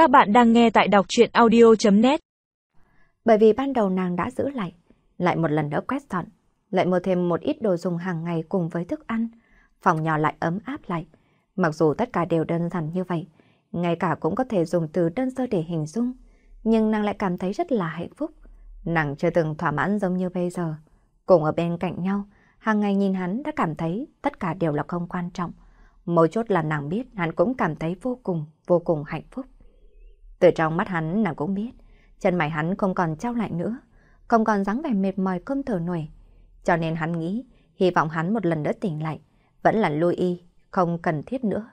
Các bạn đang nghe tại đọc chuyện audio.net Bởi vì ban đầu nàng đã giữ lại, lại một lần nữa quét dọn, lại mua thêm một ít đồ dùng hàng ngày cùng với thức ăn. Phòng nhỏ lại ấm áp lại. Mặc dù tất cả đều đơn giản như vậy, ngay cả cũng có thể dùng từ đơn sơ để hình dung, nhưng nàng lại cảm thấy rất là hạnh phúc. Nàng chưa từng thỏa mãn giống như bây giờ. Cùng ở bên cạnh nhau, hàng ngày nhìn hắn đã cảm thấy tất cả đều là không quan trọng. Mấu chốt là nàng biết hắn cũng cảm thấy vô cùng, vô cùng hạnh phúc. Từ trong mắt hắn nàng cũng biết, chân mày hắn không còn trao lại nữa, không còn dáng vẻ mệt mỏi không thở nổi. Cho nên hắn nghĩ, hy vọng hắn một lần nữa tỉnh lại, vẫn là lui y, không cần thiết nữa.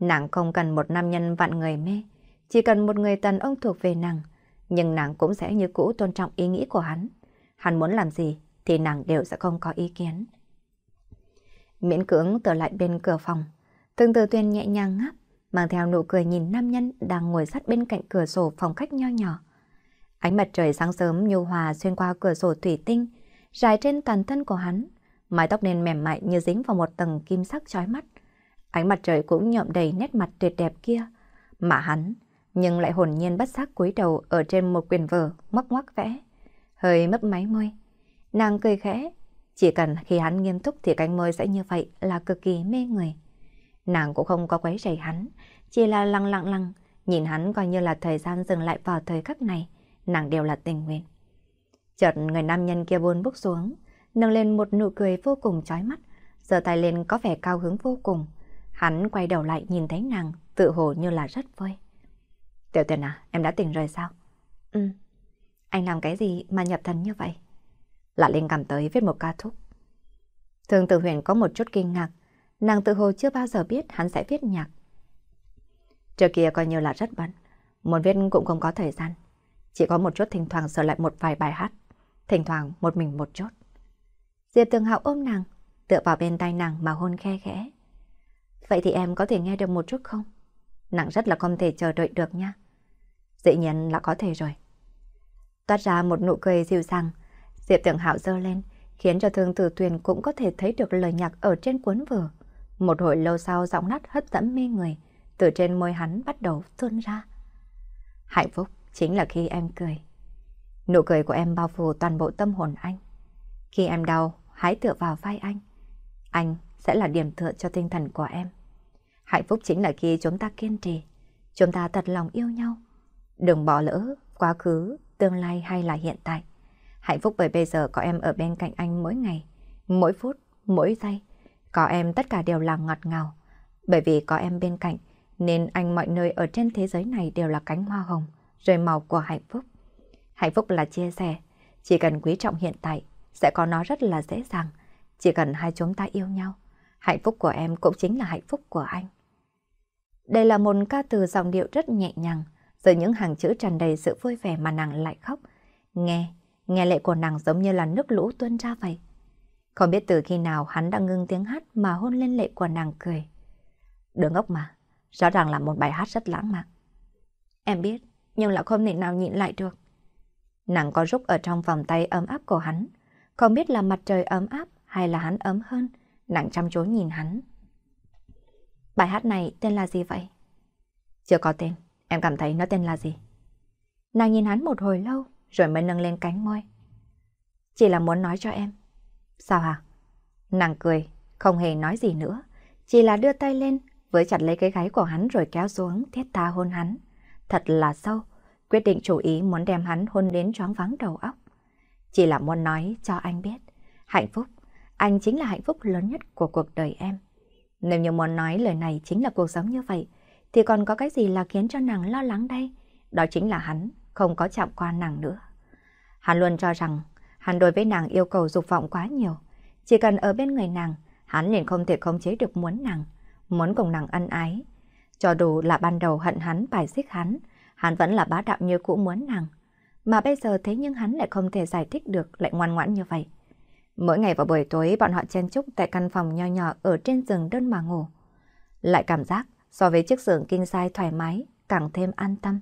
Nàng không cần một nam nhân vạn người mê, chỉ cần một người tần ông thuộc về nàng, nhưng nàng cũng sẽ như cũ tôn trọng ý nghĩ của hắn. Hắn muốn làm gì thì nàng đều sẽ không có ý kiến. Miễn cưỡng trở lại bên cửa phòng, từng từ tuyên nhẹ nhàng ngáp, mang theo nụ cười nhìn nam nhân đang ngồi sát bên cạnh cửa sổ phòng khách nho nhỏ. Ánh mặt trời sáng sớm nhu hòa xuyên qua cửa sổ thủy tinh, rải trên toàn thân của hắn, mái tóc nên mềm mại như dính vào một tầng kim sắc chói mắt. Ánh mặt trời cũng nhộm đầy nét mặt tuyệt đẹp kia, mà hắn nhưng lại hồn nhiên bất giác cúi đầu ở trên một quyền vở móc ngoắc vẽ, hơi mấp máy môi. Nàng cười khẽ, chỉ cần khi hắn nghiêm túc thì cánh môi sẽ như vậy là cực kỳ mê người. Nàng cũng không có quấy rầy hắn, chỉ là lặng lặng lặng, nhìn hắn coi như là thời gian dừng lại vào thời khắc này, nàng đều là tình nguyện. Chợt người nam nhân kia buồn bước xuống, nâng lên một nụ cười vô cùng chói mắt, giơ tay lên có vẻ cao hứng vô cùng. Hắn quay đầu lại nhìn thấy nàng, tự hồ như là rất vui. Tiểu tuyển à, em đã tỉnh rồi sao? Ừ. Anh làm cái gì mà nhập thần như vậy? Lạ Linh cảm tới viết một ca thúc. Thường tử huyền có một chút kinh ngạc, nàng tự hồ chưa bao giờ biết hắn sẽ viết nhạc. Trước kia coi như là rất bận, muốn viết cũng không có thời gian. Chỉ có một chút thỉnh thoảng sửa lại một vài bài hát, thỉnh thoảng một mình một chút. Diệp Tường Hạo ôm nàng, tựa vào bên tay nàng mà hôn khe khẽ. Vậy thì em có thể nghe được một chút không? Nàng rất là không thể chờ đợi được nha. Dĩ nhiên là có thể rồi. Toát ra một nụ cười dịu dàng, Diệp Tường Hạo dơ lên, khiến cho Thương Tử Tuyền cũng có thể thấy được lời nhạc ở trên cuốn vở. Một hồi lâu sau giọng nát hấp dẫn mê người, từ trên môi hắn bắt đầu tuôn ra. Hạnh phúc chính là khi em cười. Nụ cười của em bao phủ toàn bộ tâm hồn anh. Khi em đau, hãy tựa vào vai anh. Anh sẽ là điểm tựa cho tinh thần của em. Hạnh phúc chính là khi chúng ta kiên trì, chúng ta thật lòng yêu nhau. Đừng bỏ lỡ quá khứ, tương lai hay là hiện tại. Hạnh phúc bởi bây giờ có em ở bên cạnh anh mỗi ngày, mỗi phút, mỗi giây. Có em tất cả đều là ngọt ngào. Bởi vì có em bên cạnh, nên anh mọi nơi ở trên thế giới này đều là cánh hoa hồng, rơi màu của hạnh phúc. Hạnh phúc là chia sẻ, chỉ cần quý trọng hiện tại, sẽ có nó rất là dễ dàng. Chỉ cần hai chúng ta yêu nhau, hạnh phúc của em cũng chính là hạnh phúc của anh. Đây là một ca từ giọng điệu rất nhẹ nhàng, giữa những hàng chữ tràn đầy sự vui vẻ mà nàng lại khóc. Nghe, nghe lệ của nàng giống như là nước lũ tuôn ra vậy. Không biết từ khi nào hắn đã ngưng tiếng hát mà hôn lên lệ của nàng cười. Đứa ngốc mà, rõ ràng là một bài hát rất lãng mạn. Em biết, nhưng là không thể nào nhịn lại được. Nàng có rúc ở trong vòng tay ấm áp của hắn, không biết là mặt trời ấm áp hay là hắn ấm hơn, nàng chăm chú nhìn hắn. Bài hát này tên là gì vậy? Chưa có tên, em cảm thấy nó tên là gì? Nàng nhìn hắn một hồi lâu, rồi mới nâng lên cánh môi. Chỉ là muốn nói cho em. Sao hả? Nàng cười, không hề nói gì nữa, chỉ là đưa tay lên, với chặt lấy cái gáy của hắn rồi kéo xuống, thiết tha hôn hắn. Thật là sâu, quyết định chủ ý muốn đem hắn hôn đến choáng váng đầu óc. Chỉ là muốn nói cho anh biết, hạnh phúc, anh chính là hạnh phúc lớn nhất của cuộc đời em. Nếu như muốn nói lời này chính là cuộc sống như vậy, thì còn có cái gì là khiến cho nàng lo lắng đây? Đó chính là hắn không có chạm qua nàng nữa. Hắn luôn cho rằng hắn đối với nàng yêu cầu dục vọng quá nhiều. Chỉ cần ở bên người nàng, hắn liền không thể khống chế được muốn nàng, muốn cùng nàng ân ái. Cho dù là ban đầu hận hắn bài xích hắn, hắn vẫn là bá đạo như cũ muốn nàng. Mà bây giờ thế nhưng hắn lại không thể giải thích được lại ngoan ngoãn như vậy. Mỗi ngày vào buổi tối bọn họ chen chúc tại căn phòng nho nhỏ ở trên giường đơn mà ngủ. Lại cảm giác so với chiếc giường kinh sai thoải mái, càng thêm an tâm.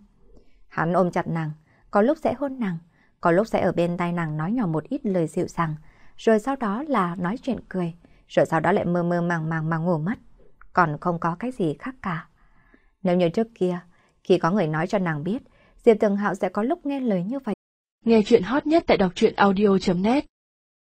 Hắn ôm chặt nàng, có lúc sẽ hôn nàng, có lúc sẽ ở bên tay nàng nói nhỏ một ít lời dịu dàng, rồi sau đó là nói chuyện cười, rồi sau đó lại mơ mơ màng màng mà ngủ mất. Còn không có cái gì khác cả. Nếu như trước kia, Khi có người nói cho nàng biết, Diệp Tường Hạo sẽ có lúc nghe lời như vậy. Nghe chuyện hot nhất tại đọc truyện audio.net